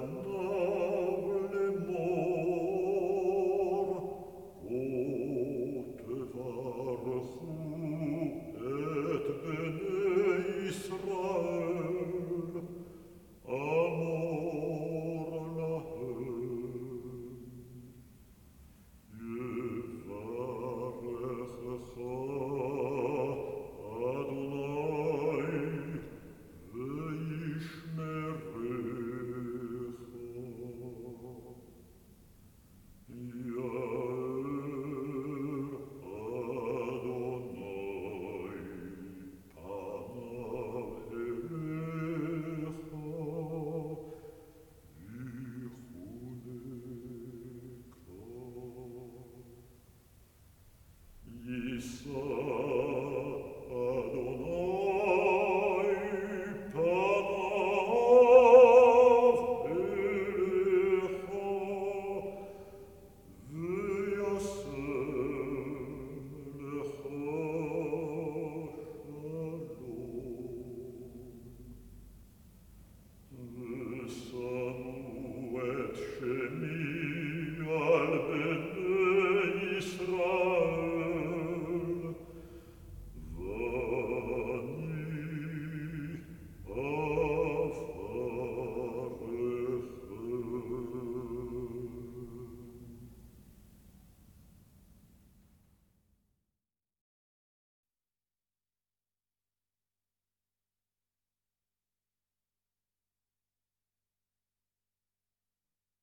Lord. So.